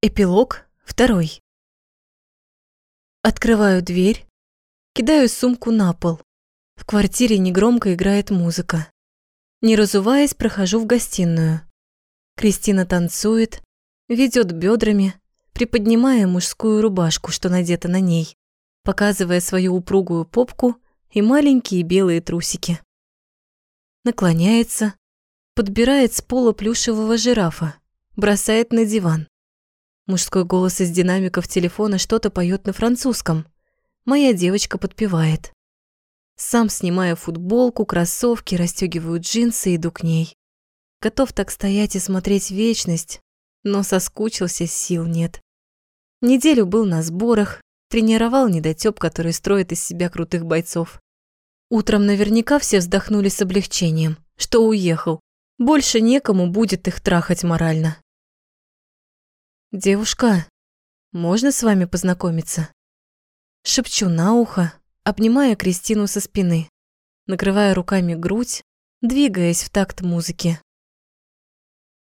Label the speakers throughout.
Speaker 1: Эпилог второй. Открываю дверь, кидаю сумку на пол. В квартире негромко играет музыка. Не разуваясь, прохожу в гостиную. Кристина танцует, ведет бедрами, приподнимая мужскую рубашку, что надета на ней, показывая свою упругую попку и маленькие белые трусики. Наклоняется, подбирает с пола плюшевого жирафа, бросает на диван. Мужской голос из динамиков телефона что-то поет на французском. Моя девочка подпевает. Сам снимаю футболку, кроссовки, расстегиваю джинсы и иду к ней. Готов так стоять и смотреть вечность, но соскучился, сил нет. Неделю был на сборах, тренировал недотёп, который строит из себя крутых бойцов. Утром наверняка все вздохнули с облегчением, что уехал. Больше некому будет их трахать морально. «Девушка, можно с вами познакомиться?» Шепчу на ухо, обнимая Кристину со спины, накрывая руками грудь, двигаясь в такт музыки.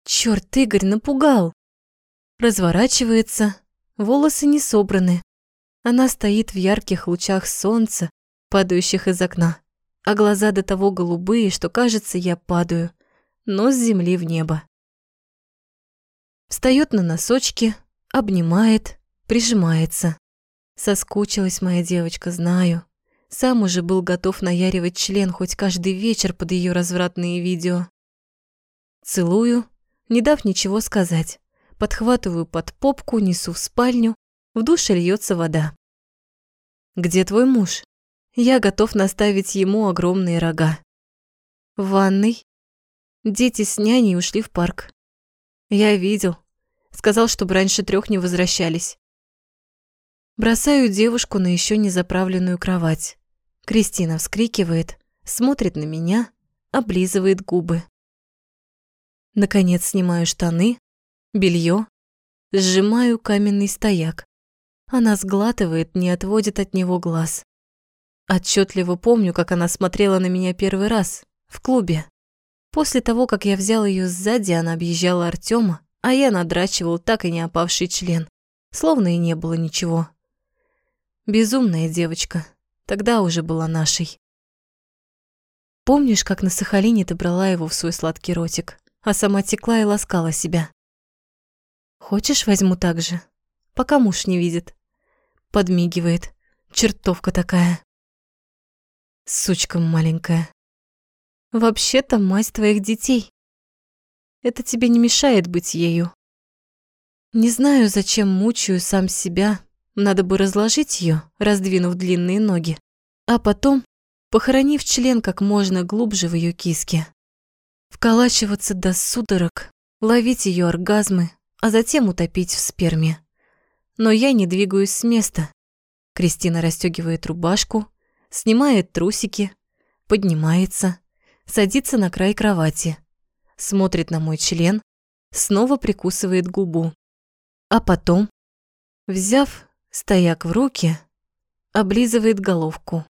Speaker 1: Чёрт, Игорь напугал! Разворачивается, волосы не собраны. Она стоит в ярких лучах солнца, падающих из окна, а глаза до того голубые, что кажется, я падаю но с земли в небо. Встает на носочки, обнимает, прижимается. Соскучилась моя девочка, знаю. Сам уже был готов наяривать член хоть каждый вечер под ее развратные видео. Целую, не дав ничего сказать. Подхватываю под попку, несу в спальню, в душе льется вода. «Где твой муж?» Я готов наставить ему огромные рога. В ванной Дети с няней ушли в парк. Я видел. Сказал, чтобы раньше трех не возвращались. Бросаю девушку на еще не заправленную кровать. Кристина вскрикивает, смотрит на меня, облизывает губы. Наконец снимаю штаны, белье, сжимаю каменный стояк. Она сглатывает, не отводит от него глаз. Отчетливо помню, как она смотрела на меня первый раз в клубе. После того, как я взял ее сзади, она объезжала Артема, а я надрачивал так и не опавший член, словно и не было ничего. Безумная девочка, тогда уже была нашей. Помнишь, как на Сахалине ты брала его в свой сладкий ротик, а сама текла и ласкала себя? Хочешь, возьму так же, пока муж не видит. Подмигивает, чертовка такая. Сучка маленькая. Вообще-то мать твоих детей. Это тебе не мешает быть ею. Не знаю, зачем мучаю сам себя. Надо бы разложить ее, раздвинув длинные ноги, а потом, похоронив член как можно глубже в ее киске, вколачиваться до судорог, ловить ее оргазмы, а затем утопить в сперме. Но я не двигаюсь с места. Кристина расстегивает рубашку, снимает трусики, поднимается, садится на край кровати, смотрит на мой член, снова прикусывает губу. А потом, взяв стояк в руки, облизывает головку.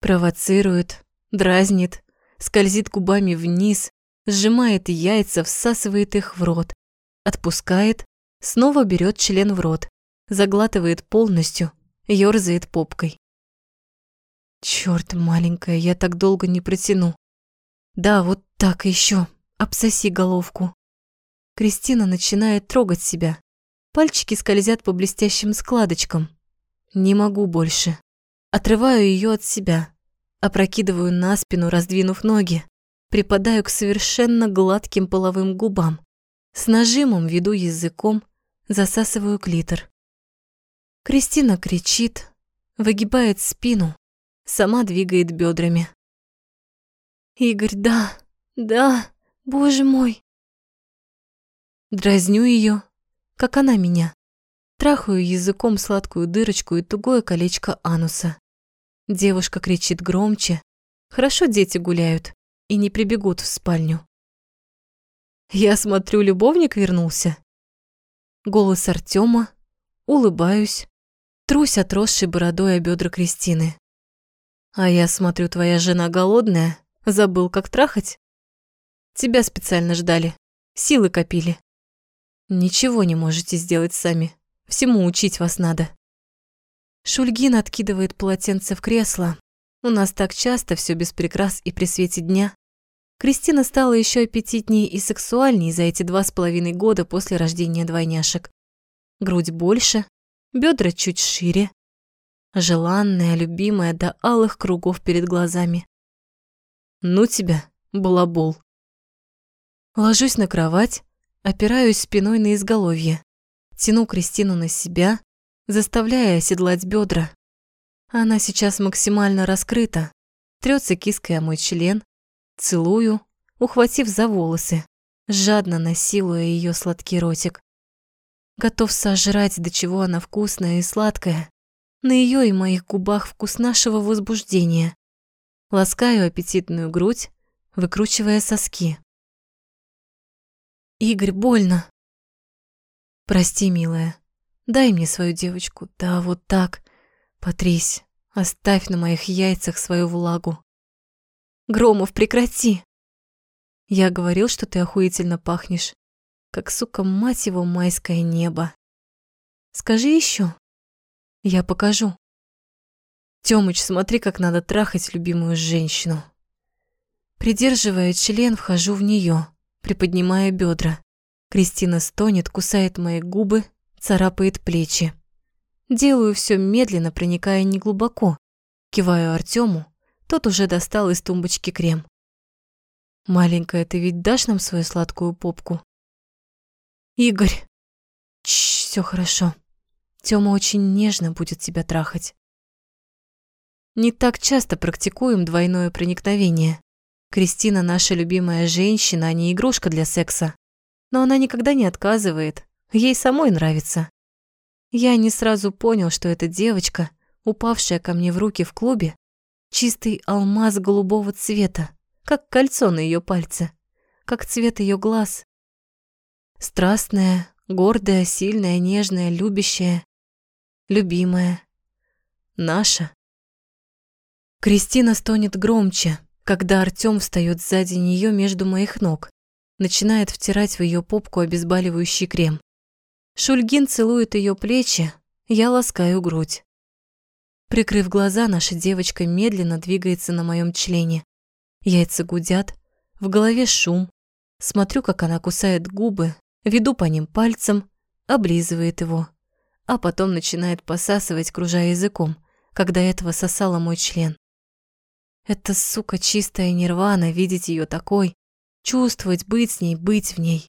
Speaker 1: Провоцирует, дразнит, скользит губами вниз, сжимает яйца, всасывает их в рот, отпускает, снова берет член в рот, заглатывает полностью, ёрзает попкой. Чёрт, маленькая, я так долго не протяну. Да, вот так еще. Обсоси головку. Кристина начинает трогать себя. Пальчики скользят по блестящим складочкам. Не могу больше. Отрываю ее от себя. Опрокидываю на спину, раздвинув ноги. Припадаю к совершенно гладким половым губам. С нажимом веду языком, засасываю клитор. Кристина кричит, выгибает спину, сама двигает бедрами. Игорь, да, да, боже мой. Дразню ее, как она меня. Трахаю языком сладкую дырочку и тугое колечко ануса. Девушка кричит громче. Хорошо дети гуляют и не прибегут в спальню. Я смотрю, любовник вернулся. Голос Артема, улыбаюсь, трусь отросшей бородой о бедра Кристины. А я смотрю, твоя жена голодная, Забыл, как трахать? Тебя специально ждали. Силы копили. Ничего не можете сделать сами. Всему учить вас надо. Шульгин откидывает полотенце в кресло. У нас так часто все без прикрас и при свете дня. Кристина стала еще аппетитнее и сексуальнее за эти два с половиной года после рождения двойняшек. Грудь больше, бедра чуть шире. Желанная, любимая до алых кругов перед глазами. Ну тебя, балабол. Ложусь на кровать, опираюсь спиной на изголовье, тяну Кристину на себя, заставляя оседлать бедра. Она сейчас максимально раскрыта, трется киской о мой член, целую, ухватив за волосы, жадно насилуя ее сладкий ротик. Готов сожрать, до чего она вкусная и сладкая. На ее и моих губах вкус нашего возбуждения. Ласкаю аппетитную грудь, выкручивая соски. «Игорь, больно!» «Прости, милая, Дай мне свою девочку, да вот так. Потрись, оставь на моих яйцах свою влагу. Громов, прекрати. Я говорил, что ты охуительно пахнешь, как, сука, мать его, майское небо. Скажи еще. Я покажу. Тёмыч, смотри, как надо трахать любимую женщину. Придерживая член, вхожу в нее, приподнимая бедра. Кристина стонет, кусает мои губы, царапает плечи. Делаю все медленно, проникая неглубоко. Киваю Артему, тот уже достал из тумбочки крем. «Маленькая, ты ведь дашь нам свою сладкую попку?» «Игорь!» «Чш, все хорошо. Тёма очень нежно будет тебя трахать». Не так часто практикуем двойное проникновение. Кристина наша любимая женщина, а не игрушка для секса. Но она никогда не отказывает, Ей самой нравится. Я не сразу понял, что эта девочка, упавшая ко мне в руки в клубе, чистый алмаз голубого цвета, как кольцо на ее пальце, как цвет ее глаз. Страстная, гордая, сильная, нежная, любящая, любимая, наша. Кристина стонет громче, когда Артём встает сзади нее между моих ног, начинает втирать в ее попку обезболивающий крем. Шульгин целует ее плечи, я ласкаю грудь. Прикрыв глаза, наша девочка медленно двигается на моем члене. Яйца гудят, в голове шум. Смотрю, как она кусает губы, веду по ним пальцем, облизывает его, а потом начинает посасывать, кружая языком, когда этого сосала мой член. Это, сука, чистая нирвана, видеть ее такой, чувствовать, быть с ней, быть в ней.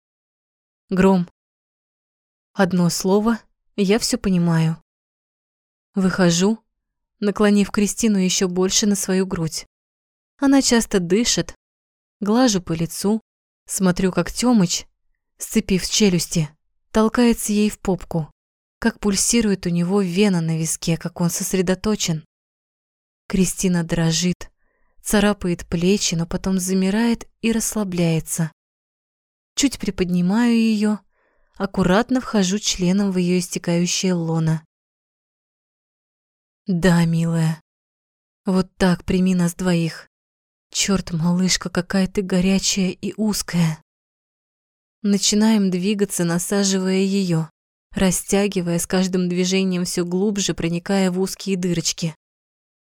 Speaker 1: Гром, Одно слово, я все понимаю. Выхожу, наклонив Кристину еще больше на свою грудь. Она часто дышит, глажу по лицу, смотрю, как Тёмыч, сцепив челюсти, толкается ей в попку, как пульсирует у него вена на виске, как он сосредоточен. Кристина дрожит, царапает плечи, но потом замирает и расслабляется. Чуть приподнимаю ее, аккуратно вхожу членом в ее истекающее лоно. Да, милая, вот так прими нас двоих. Черт, малышка, какая ты горячая и узкая. Начинаем двигаться, насаживая ее, растягивая с каждым движением все глубже, проникая в узкие дырочки.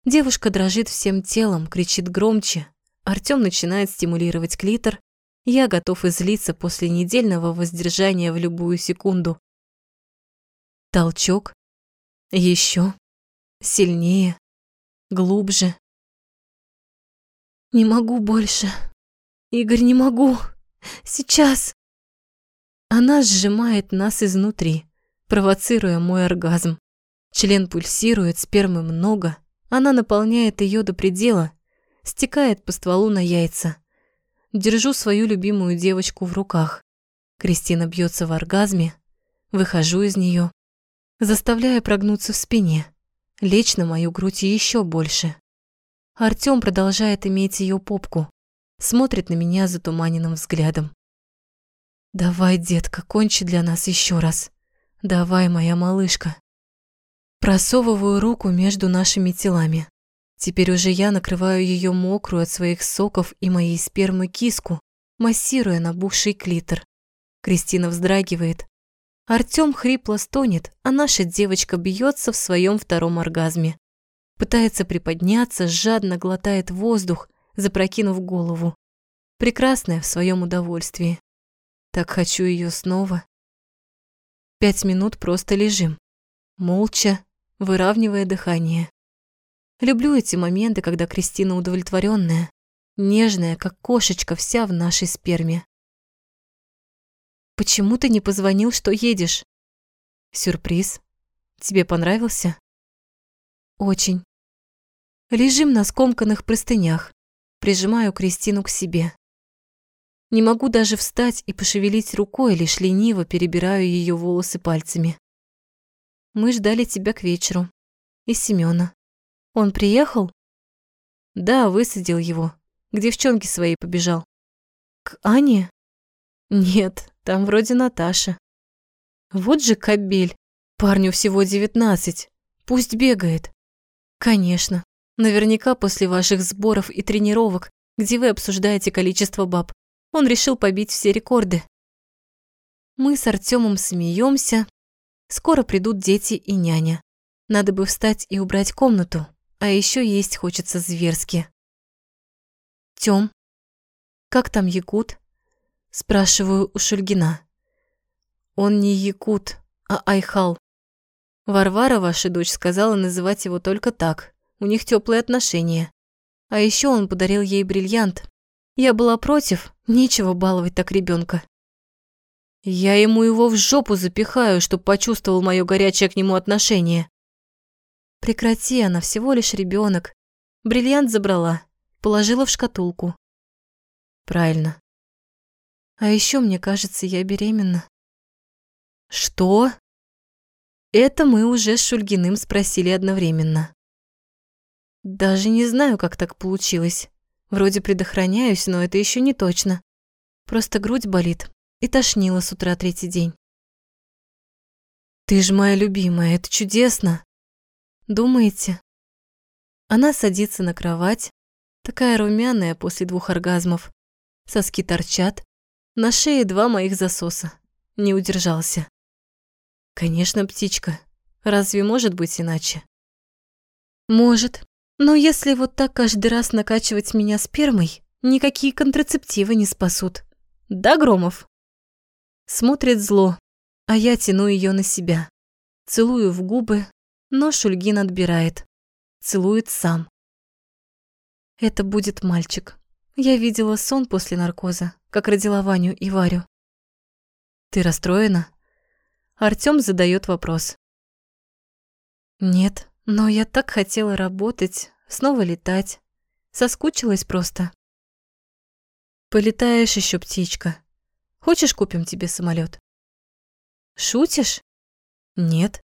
Speaker 1: Девушка дрожит всем телом, кричит громче. Артём начинает стимулировать клитор, я готов излиться после недельного воздержания в любую секунду. Толчок. Еще. Сильнее. Глубже. Не могу больше. Игорь, не могу. Сейчас. Она сжимает нас изнутри, провоцируя мой оргазм. Член пульсирует, спермы много. Она наполняет ее до предела, стекает по стволу на яйца. Держу свою любимую девочку в руках. Кристина бьется в оргазме. Выхожу из нее, заставляя прогнуться в спине, лечь на мою грудь еще больше. Артём продолжает иметь ее попку, смотрит на меня затуманенным взглядом. «Давай, детка, кончи для нас еще раз. Давай, моя малышка». Просовываю руку между нашими телами. Теперь уже я накрываю ее мокрую от своих соков и моей спермы киску, массируя набухший клитор. Кристина вздрагивает, Артём хрипло стонет, а наша девочка бьется в своем втором оргазме. Пытается приподняться, жадно глотает воздух, запрокинув голову. Прекрасная в своем удовольствии. Так хочу ее снова. Пять минут просто лежим, молча, выравнивая дыхание. Люблю эти моменты, когда Кристина удовлетворенная, нежная, как кошечка вся в нашей сперме. Почему ты не позвонил, что едешь? Сюрприз. Тебе понравился? Очень. Лежим на скомканных простынях. Прижимаю Кристину к себе. Не могу даже встать и пошевелить рукой, лишь лениво перебираю ее волосы пальцами. Мы ждали тебя к вечеру. И Семёна. Он приехал? Да, высадил его. К девчонке своей побежал. К Ане? Нет, там вроде Наташа. Вот же кобель. Парню всего девятнадцать. Пусть бегает. Конечно. Наверняка после ваших сборов и тренировок, где вы обсуждаете количество баб, он решил побить все рекорды. Мы с Артемом смеемся. Скоро придут дети и няня. Надо бы встать и убрать комнату, а еще есть хочется зверски. Тём, как там Якут? Спрашиваю у Шульгина. Он не Якут, а Айхал. Варвара, ваша дочь, сказала называть его только так. У них теплые отношения. А еще он подарил ей бриллиант. Я была против, нечего баловать так ребенка. Я ему его в жопу запихаю, чтоб почувствовал мое горячее к нему отношение. Прекрати, она всего лишь ребенок. Бриллиант забрала, положила в шкатулку. Правильно. А еще мне кажется, я беременна. Что? Это мы уже с Шульгиным спросили одновременно. Даже не знаю, как так получилось. Вроде предохраняюсь, но это еще не точно. Просто грудь болит и тошнило с утра третий день. Ты ж моя любимая, это чудесно. Думаете? Она садится на кровать, такая румяная после двух оргазмов. Соски торчат, на шее два моих засоса. Не удержался. Конечно, птичка. Разве может быть иначе? Может. Но если вот так каждый раз накачивать меня спермой, никакие контрацептивы не спасут. Да, Громов? Смотрит зло, а я тяну ее на себя. Целую в губы, но Шульгин отбирает. Целует сам. Это будет мальчик. Я видела сон после наркоза, как родила Ваню и Варю. Ты расстроена? Артём задает вопрос. Нет, но я так хотела работать, снова летать. Соскучилась просто. Полетаешь еще, птичка. Хочешь, купим тебе самолет? Шутишь? Нет.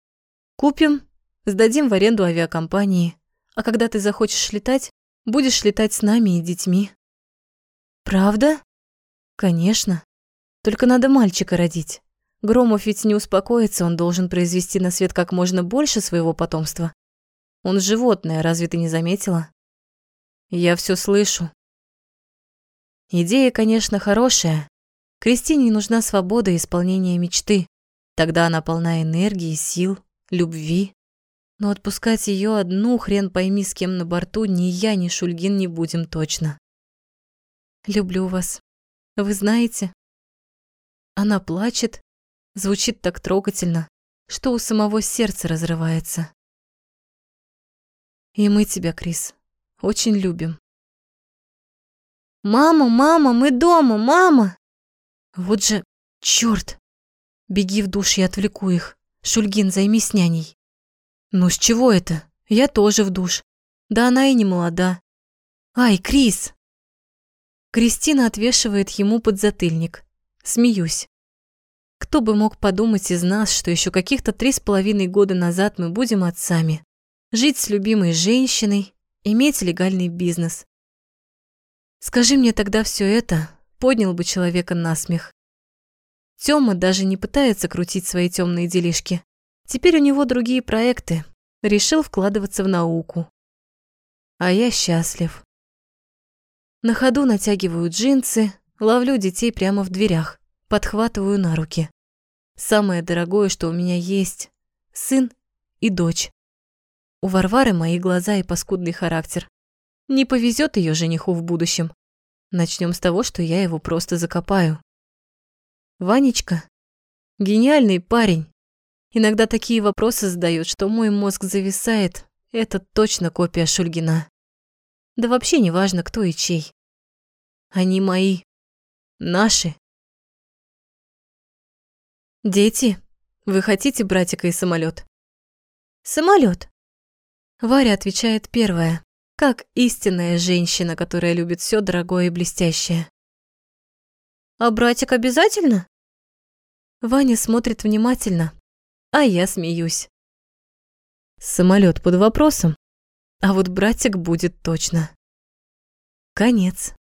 Speaker 1: Купим, сдадим в аренду авиакомпании. А когда ты захочешь летать, будешь летать с нами и детьми. Правда? Конечно. Только надо мальчика родить. Громов ведь не успокоится, он должен произвести на свет как можно больше своего потомства. Он животное, разве ты не заметила? Я все слышу. Идея, конечно, хорошая. Кристине нужна свобода и исполнение мечты. Тогда она полна энергии, сил, любви. Но отпускать ее одну, хрен пойми с кем на борту, ни я, ни Шульгин не будем точно. Люблю вас. Вы знаете? Она плачет, звучит так трогательно, что у самого сердца разрывается. И мы тебя, Крис, очень любим. Мама, мама, мы дома, мама! Вот же, чёрт! Беги в душ, я отвлеку их. Шульгин, займись няней. Ну с чего это? Я тоже в душ. Да она и не молода. Ай, Крис! Кристина отвешивает ему подзатыльник. Смеюсь. Кто бы мог подумать из нас, что еще каких-то три с половиной года назад мы будем отцами. Жить с любимой женщиной, иметь легальный бизнес. Скажи мне тогда все это, поднял бы человека на смех. Тёма даже не пытается крутить свои темные делишки. Теперь у него другие проекты. Решил вкладываться в науку. А я счастлив. На ходу натягиваю джинсы, ловлю детей прямо в дверях, подхватываю на руки. Самое дорогое, что у меня есть – сын и дочь. У Варвары мои глаза и паскудный характер. Не повезет ее жениху в будущем. Начнем с того, что я его просто закопаю. Ванечка – гениальный парень. Иногда такие вопросы задает, что мой мозг зависает. Это точно копия Шульгина. Да вообще не важно, кто и чей. Они мои. Наши. Дети, вы хотите братика и самолет? Самолет. Варя отвечает первая, как истинная женщина, которая любит все дорогое и блестящее. А братик обязательно? Ваня смотрит внимательно, а я смеюсь. Самолет под вопросом, а вот братик будет точно. Конец.